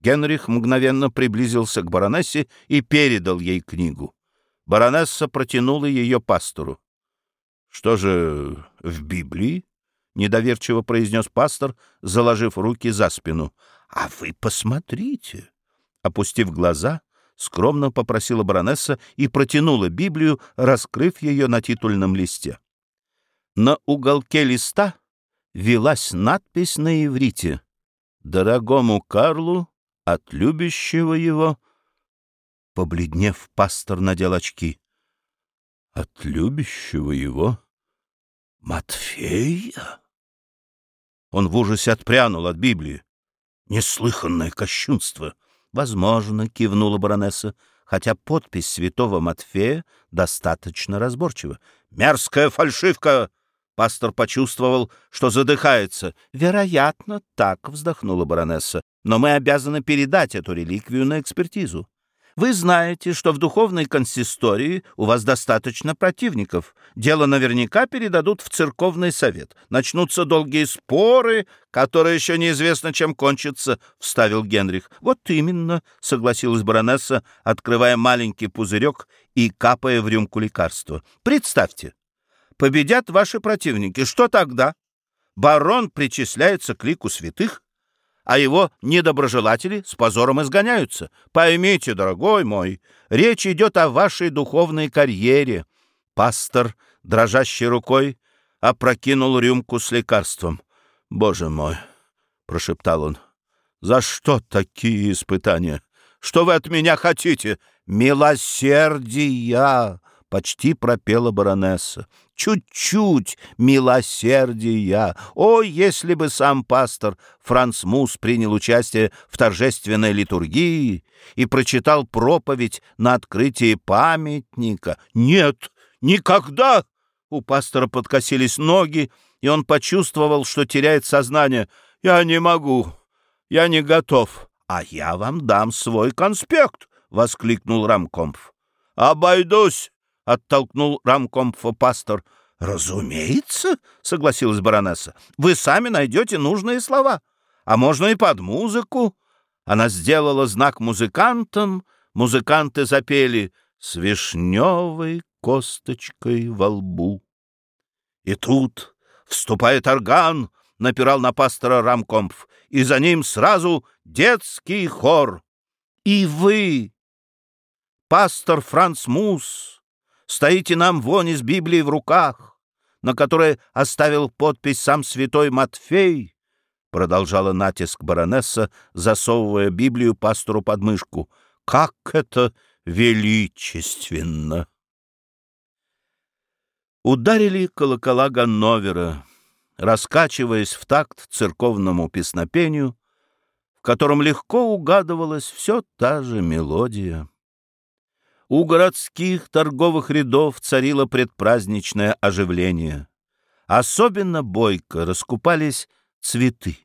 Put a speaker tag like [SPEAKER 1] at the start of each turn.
[SPEAKER 1] Генрих мгновенно приблизился к баронессе и передал ей книгу. Баронесса протянула ее пастору. — Что же в Библии? — недоверчиво произнес пастор, заложив руки за спину. — А вы посмотрите! Опустив глаза, скромно попросила баронесса и протянула Библию, раскрыв ее на титульном листе. На уголке листа велась надпись на иврите «Дорогому Карлу от любящего его...» Побледнев, пастор надел очки. «От любящего его? Матфея?» Он в ужасе отпрянул от Библии. Неслыханное кощунство! Возможно, кивнула баронесса, хотя подпись святого Матфея достаточно разборчива. Мерзкая фальшивка! Пастор почувствовал, что задыхается. «Вероятно, так», — вздохнула баронесса. «Но мы обязаны передать эту реликвию на экспертизу. Вы знаете, что в духовной консистории у вас достаточно противников. Дело наверняка передадут в церковный совет. Начнутся долгие споры, которые еще неизвестно, чем кончатся», — вставил Генрих. «Вот именно», — согласилась баронесса, открывая маленький пузырек и капая в рюмку лекарства. «Представьте, победят ваши противники. Что тогда? Барон причисляется к лику святых, а его недоброжелатели с позором изгоняются. Поймите, дорогой мой, речь идет о вашей духовной карьере. Пастор, дрожащей рукой, опрокинул рюмку с лекарством. «Боже мой!» — прошептал он. «За что такие испытания? Что вы от меня хотите? Милосердия!» — почти пропела баронесса чуть-чуть милосердия. О, если бы сам пастор Франц Мус принял участие в торжественной литургии и прочитал проповедь на открытии памятника. Нет, никогда! У пастора подкосились ноги, и он почувствовал, что теряет сознание. «Я не могу, я не готов». «А я вам дам свой конспект!» — воскликнул Рамкомф. «Обойдусь!» — оттолкнул рамкомфа пастор. «Разумеется», — согласилась баронесса, — «вы сами найдете нужные слова, а можно и под музыку». Она сделала знак музыкантам, музыканты запели «С вишневой косточкой во лбу». И тут вступает орган, — напирал на пастора Рамкомф, и за ним сразу детский хор. И вы, пастор Франц Мус, стоите нам вон из Библии в руках, на которой оставил подпись сам святой Матфей, продолжала натиск баронесса, засовывая Библию пастору под мышку. Как это величественно! Ударили колокола Ганновера, раскачиваясь в такт церковному песнопению, в котором легко угадывалась все та же мелодия. У городских торговых рядов царило предпраздничное оживление. Особенно бойко раскупались цветы.